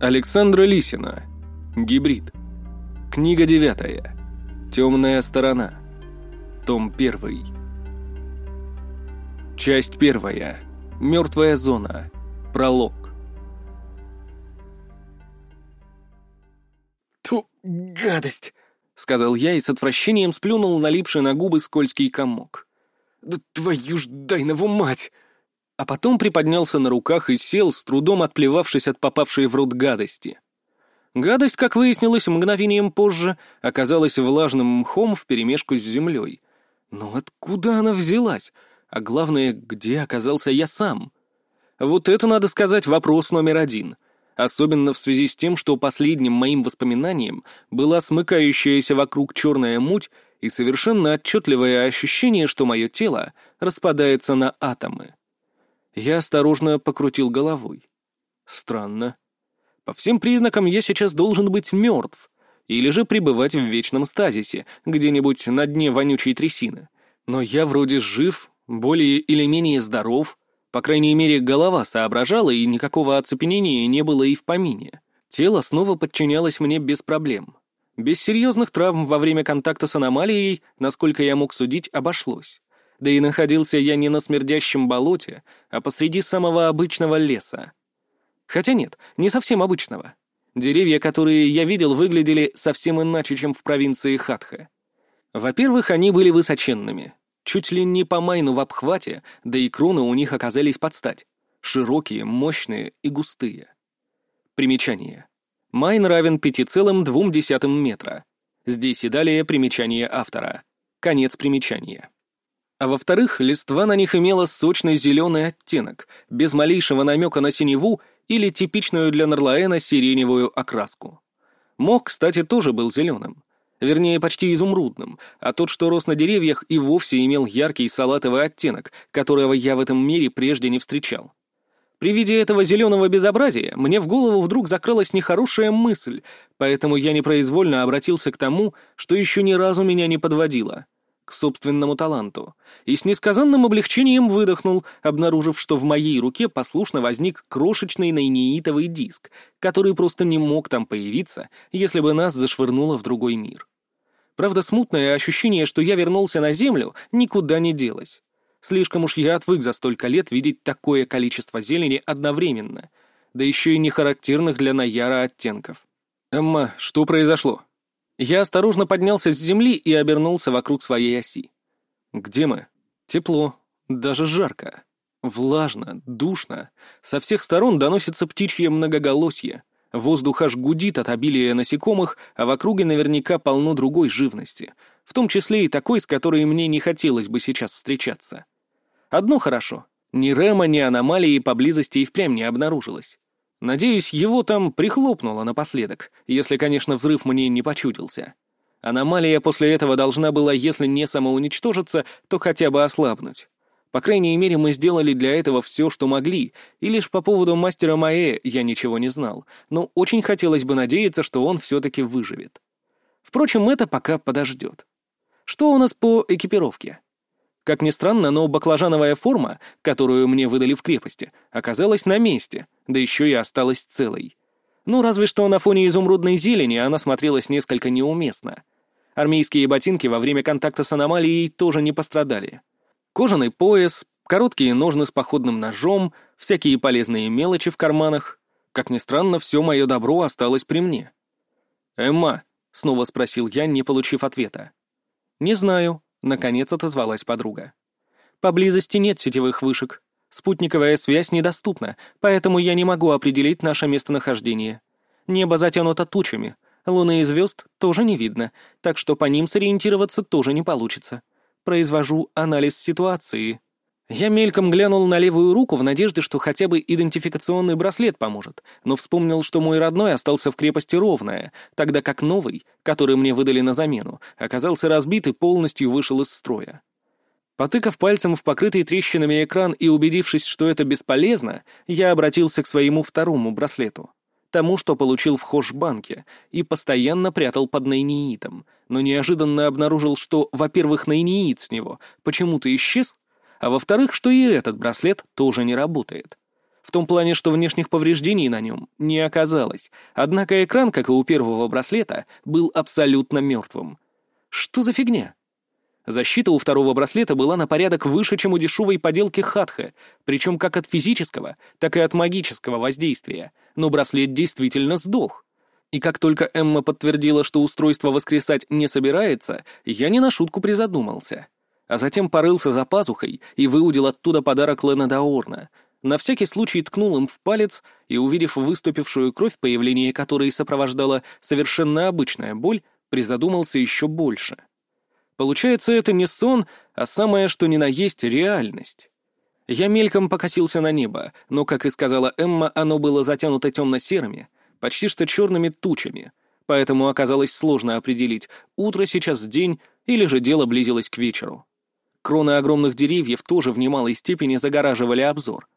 Александра Лисина. Гибрид. Книга девятая. Темная сторона. Том первый. Часть первая. Мертвая зона. Пролог. Ту, гадость! — сказал я и с отвращением сплюнул налипший на губы скользкий комок. «Да твою ж дайнову мать!» А потом приподнялся на руках и сел, с трудом отплевавшись от попавшей в рот гадости. Гадость, как выяснилось мгновением позже, оказалась влажным мхом вперемешку с землей. Но откуда она взялась? А главное, где оказался я сам? Вот это, надо сказать, вопрос номер один особенно в связи с тем, что последним моим воспоминанием была смыкающаяся вокруг черная муть и совершенно отчетливое ощущение, что мое тело распадается на атомы. Я осторожно покрутил головой. Странно. По всем признакам я сейчас должен быть мертв, или же пребывать в вечном стазисе, где-нибудь на дне вонючей трясины. Но я вроде жив, более или менее здоров, по крайней мере, голова соображала, и никакого оцепенения не было и в помине. Тело снова подчинялось мне без проблем. Без серьезных травм во время контакта с аномалией, насколько я мог судить, обошлось. Да и находился я не на смердящем болоте, а посреди самого обычного леса. Хотя нет, не совсем обычного. Деревья, которые я видел, выглядели совсем иначе, чем в провинции Хатха. Во-первых, они были высоченными, Чуть ли не по майну в обхвате, да и кроны у них оказались под стать. Широкие, мощные и густые. Примечание. Майн равен 5,2 метра. Здесь и далее примечание автора. Конец примечания. А во-вторых, листва на них имела сочный зеленый оттенок, без малейшего намека на синеву или типичную для Нарлаэна сиреневую окраску. Мох, кстати, тоже был зеленым. Вернее, почти изумрудным, а тот, что рос на деревьях, и вовсе имел яркий салатовый оттенок, которого я в этом мире прежде не встречал. При виде этого зеленого безобразия мне в голову вдруг закралась нехорошая мысль, поэтому я непроизвольно обратился к тому, что еще ни разу меня не подводило — к собственному таланту, и с несказанным облегчением выдохнул, обнаружив, что в моей руке послушно возник крошечный найнеитовый диск, который просто не мог там появиться, если бы нас зашвырнуло в другой мир. Правда, смутное ощущение, что я вернулся на Землю, никуда не делось. Слишком уж я отвык за столько лет видеть такое количество зелени одновременно, да еще и не характерных для Наяра оттенков. «Эмма, что произошло?» Я осторожно поднялся с земли и обернулся вокруг своей оси. «Где мы?» «Тепло, даже жарко. Влажно, душно. Со всех сторон доносится птичье многоголосье. Воздух аж гудит от обилия насекомых, а в округе наверняка полно другой живности, в том числе и такой, с которой мне не хотелось бы сейчас встречаться. Одно хорошо. Ни Рема, ни аномалии поблизости и впрямь не обнаружилось. Надеюсь, его там прихлопнуло напоследок, если, конечно, взрыв мне не почудился. Аномалия после этого должна была, если не самоуничтожиться, то хотя бы ослабнуть. По крайней мере, мы сделали для этого все, что могли, и лишь по поводу мастера Маэ я ничего не знал, но очень хотелось бы надеяться, что он все-таки выживет. Впрочем, это пока подождет. Что у нас по экипировке? Как ни странно, но баклажановая форма, которую мне выдали в крепости, оказалась на месте, да еще и осталась целой. Ну, разве что на фоне изумрудной зелени она смотрелась несколько неуместно. Армейские ботинки во время контакта с аномалией тоже не пострадали. Кожаный пояс, короткие ножны с походным ножом, всякие полезные мелочи в карманах. Как ни странно, все мое добро осталось при мне. «Эмма», — снова спросил я, не получив ответа. «Не знаю», — наконец отозвалась подруга. «Поблизости нет сетевых вышек. Спутниковая связь недоступна, поэтому я не могу определить наше местонахождение. Небо затянуто тучами, луны и звезд тоже не видно, так что по ним сориентироваться тоже не получится произвожу анализ ситуации. Я мельком глянул на левую руку в надежде, что хотя бы идентификационный браслет поможет, но вспомнил, что мой родной остался в крепости ровная, тогда как новый, который мне выдали на замену, оказался разбит и полностью вышел из строя. Потыкав пальцем в покрытый трещинами экран и убедившись, что это бесполезно, я обратился к своему второму браслету тому, что получил в Хошбанке, и постоянно прятал под нейниитом, но неожиданно обнаружил, что, во-первых, нейниит с него почему-то исчез, а во-вторых, что и этот браслет тоже не работает. В том плане, что внешних повреждений на нем не оказалось, однако экран, как и у первого браслета, был абсолютно мертвым. Что за фигня? Защита у второго браслета была на порядок выше, чем у дешевой поделки Хатха, причем как от физического, так и от магического воздействия, но браслет действительно сдох. И как только Эмма подтвердила, что устройство воскресать не собирается, я не на шутку призадумался. А затем порылся за пазухой и выудил оттуда подарок Лена Даорна. На всякий случай ткнул им в палец и, увидев выступившую кровь, появление которой сопровождала совершенно обычная боль, призадумался еще больше. Получается, это не сон, а самое что ни на есть реальность. Я мельком покосился на небо, но, как и сказала Эмма, оно было затянуто темно-серыми, почти что черными тучами, поэтому оказалось сложно определить, утро сейчас день или же дело близилось к вечеру. Кроны огромных деревьев тоже в немалой степени загораживали обзор.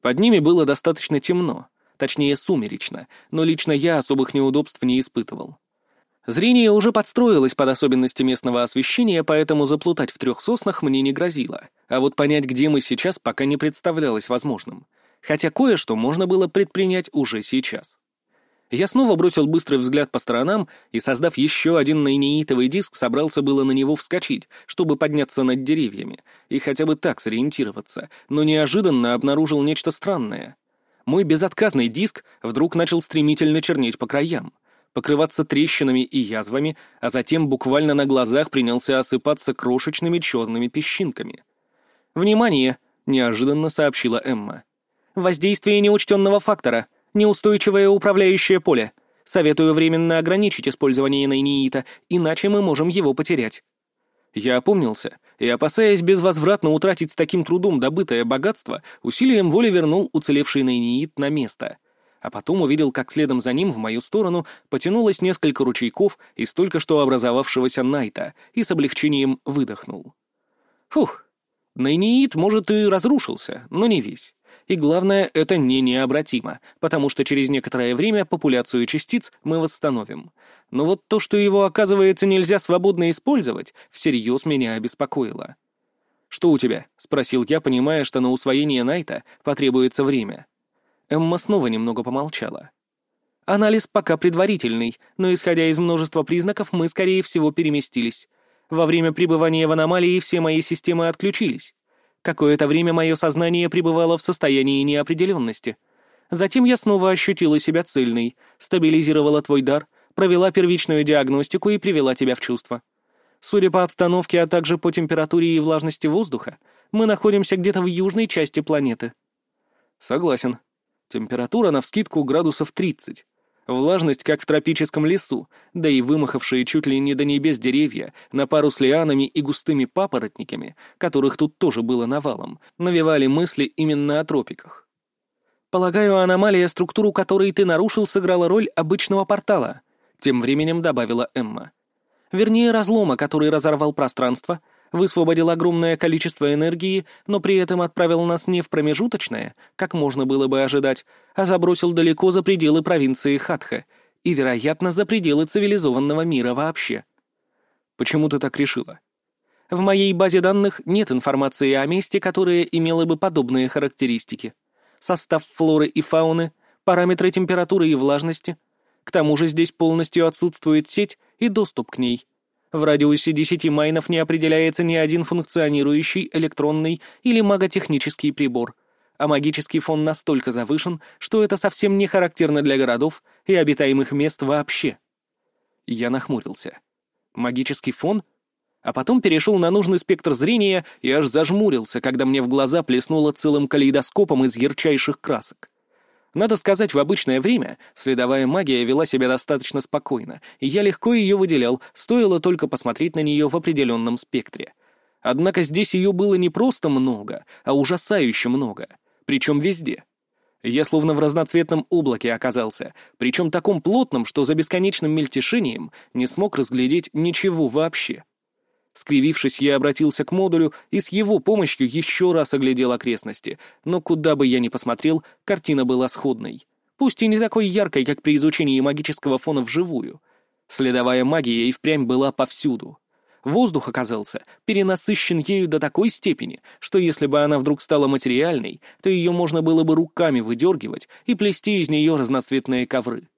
Под ними было достаточно темно, точнее сумеречно, но лично я особых неудобств не испытывал. Зрение уже подстроилось под особенности местного освещения, поэтому заплутать в трех соснах мне не грозило, а вот понять, где мы сейчас, пока не представлялось возможным. Хотя кое-что можно было предпринять уже сейчас. Я снова бросил быстрый взгляд по сторонам и, создав еще один наиниитовый диск, собрался было на него вскочить, чтобы подняться над деревьями и хотя бы так сориентироваться, но неожиданно обнаружил нечто странное. Мой безотказный диск вдруг начал стремительно чернеть по краям покрываться трещинами и язвами, а затем буквально на глазах принялся осыпаться крошечными черными песчинками. «Внимание!» — неожиданно сообщила Эмма. «Воздействие неучтенного фактора. Неустойчивое управляющее поле. Советую временно ограничить использование нейниита, иначе мы можем его потерять». Я опомнился и, опасаясь безвозвратно утратить с таким трудом добытое богатство, усилием воли вернул уцелевший нейниит на место — а потом увидел, как следом за ним в мою сторону потянулось несколько ручейков из только что образовавшегося Найта, и с облегчением выдохнул. Фух, Найниит, может, и разрушился, но не весь. И главное, это не необратимо, потому что через некоторое время популяцию частиц мы восстановим. Но вот то, что его, оказывается, нельзя свободно использовать, всерьез меня обеспокоило. «Что у тебя?» — спросил я, понимая, что на усвоение Найта потребуется время. Эмма снова немного помолчала. «Анализ пока предварительный, но, исходя из множества признаков, мы, скорее всего, переместились. Во время пребывания в аномалии все мои системы отключились. Какое-то время мое сознание пребывало в состоянии неопределенности. Затем я снова ощутила себя цельной, стабилизировала твой дар, провела первичную диагностику и привела тебя в чувство. Судя по обстановке, а также по температуре и влажности воздуха, мы находимся где-то в южной части планеты». «Согласен», Температура навскидку градусов 30. Влажность, как в тропическом лесу, да и вымахавшие чуть ли не до небес деревья, на пару с лианами и густыми папоротниками, которых тут тоже было навалом, навевали мысли именно о тропиках. «Полагаю, аномалия, структуру которой ты нарушил, сыграла роль обычного портала», — тем временем добавила Эмма. «Вернее, разлома, который разорвал пространство, высвободил огромное количество энергии, но при этом отправил нас не в промежуточное, как можно было бы ожидать, а забросил далеко за пределы провинции Хатха и, вероятно, за пределы цивилизованного мира вообще. Почему ты так решила? В моей базе данных нет информации о месте, которое имело бы подобные характеристики. Состав флоры и фауны, параметры температуры и влажности. К тому же здесь полностью отсутствует сеть и доступ к ней. В радиусе 10 майнов не определяется ни один функционирующий электронный или маготехнический прибор, а магический фон настолько завышен, что это совсем не характерно для городов и обитаемых мест вообще. Я нахмурился. Магический фон? А потом перешел на нужный спектр зрения и аж зажмурился, когда мне в глаза плеснуло целым калейдоскопом из ярчайших красок. Надо сказать, в обычное время следовая магия вела себя достаточно спокойно, и я легко ее выделял, стоило только посмотреть на нее в определенном спектре. Однако здесь ее было не просто много, а ужасающе много, причем везде. Я словно в разноцветном облаке оказался, причем таком плотном, что за бесконечным мельтешением не смог разглядеть ничего вообще. Скривившись, я обратился к модулю и с его помощью еще раз оглядел окрестности, но куда бы я ни посмотрел, картина была сходной. Пусть и не такой яркой, как при изучении магического фона вживую. Следовая магия и впрямь была повсюду. Воздух оказался перенасыщен ею до такой степени, что если бы она вдруг стала материальной, то ее можно было бы руками выдергивать и плести из нее разноцветные ковры.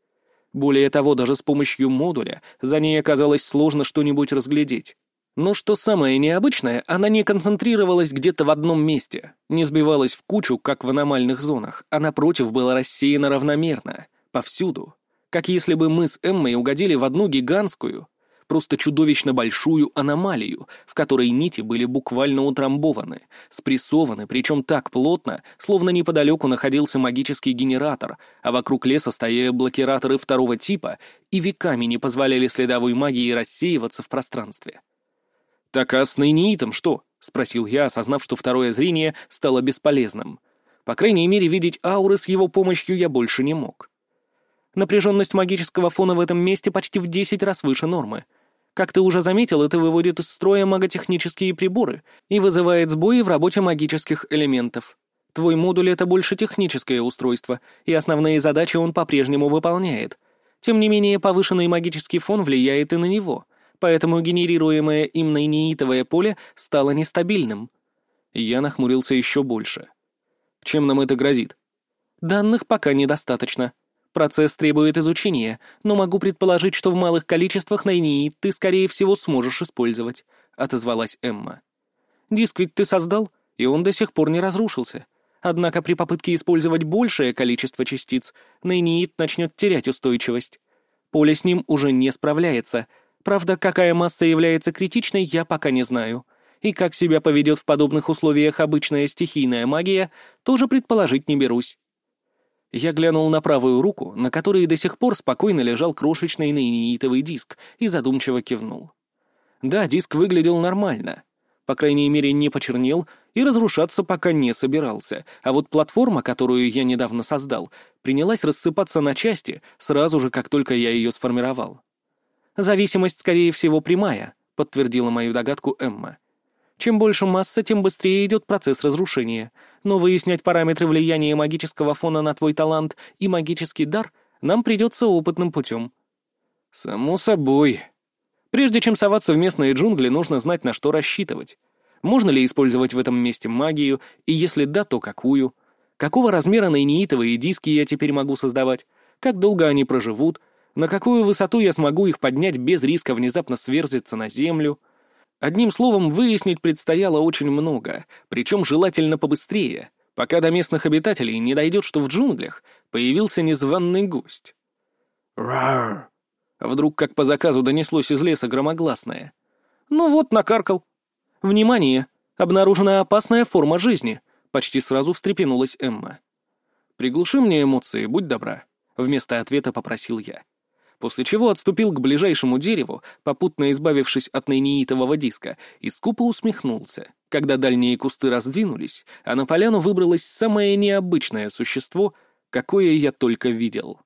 Более того, даже с помощью модуля за ней оказалось сложно что-нибудь разглядеть. Но что самое необычное, она не концентрировалась где-то в одном месте, не сбивалась в кучу, как в аномальных зонах, а напротив была рассеяна равномерно, повсюду. Как если бы мы с Эммой угодили в одну гигантскую, просто чудовищно большую аномалию, в которой нити были буквально утрамбованы, спрессованы, причем так плотно, словно неподалеку находился магический генератор, а вокруг леса стояли блокираторы второго типа и веками не позволяли следовой магии рассеиваться в пространстве. «Так а с Нейниитом что?» — спросил я, осознав, что второе зрение стало бесполезным. По крайней мере, видеть ауры с его помощью я больше не мог. Напряженность магического фона в этом месте почти в десять раз выше нормы. Как ты уже заметил, это выводит из строя маготехнические приборы и вызывает сбои в работе магических элементов. Твой модуль — это больше техническое устройство, и основные задачи он по-прежнему выполняет. Тем не менее, повышенный магический фон влияет и на него — поэтому генерируемое им нейнеитовое поле стало нестабильным. Я нахмурился еще больше. Чем нам это грозит? Данных пока недостаточно. Процесс требует изучения, но могу предположить, что в малых количествах нейниит ты, скорее всего, сможешь использовать, — отозвалась Эмма. Диск ведь ты создал, и он до сих пор не разрушился. Однако при попытке использовать большее количество частиц, нейниит начнет терять устойчивость. Поле с ним уже не справляется — Правда, какая масса является критичной, я пока не знаю. И как себя поведет в подобных условиях обычная стихийная магия, тоже предположить не берусь. Я глянул на правую руку, на которой до сих пор спокойно лежал крошечный нейнитовый диск, и задумчиво кивнул. Да, диск выглядел нормально. По крайней мере, не почернел и разрушаться пока не собирался, а вот платформа, которую я недавно создал, принялась рассыпаться на части сразу же, как только я ее сформировал. Зависимость, скорее всего, прямая», — подтвердила мою догадку Эмма. «Чем больше масса, тем быстрее идет процесс разрушения. Но выяснять параметры влияния магического фона на твой талант и магический дар нам придется опытным путем». «Само собой. Прежде чем соваться в местные джунгли, нужно знать, на что рассчитывать. Можно ли использовать в этом месте магию, и если да, то какую? Какого размера нейнитовые диски я теперь могу создавать? Как долго они проживут?» На какую высоту я смогу их поднять без риска внезапно сверзиться на землю. Одним словом, выяснить предстояло очень много, причем желательно побыстрее, пока до местных обитателей не дойдет, что в джунглях появился незваный гость. «Рар!» Вдруг, как по заказу, донеслось из леса громогласное. «Ну вот, накаркал!» «Внимание! Обнаружена опасная форма жизни!» Почти сразу встрепенулась Эмма. «Приглуши мне эмоции, будь добра», — вместо ответа попросил я после чего отступил к ближайшему дереву, попутно избавившись от нейнеитового диска, и скупо усмехнулся, когда дальние кусты раздвинулись, а на поляну выбралось самое необычное существо, какое я только видел.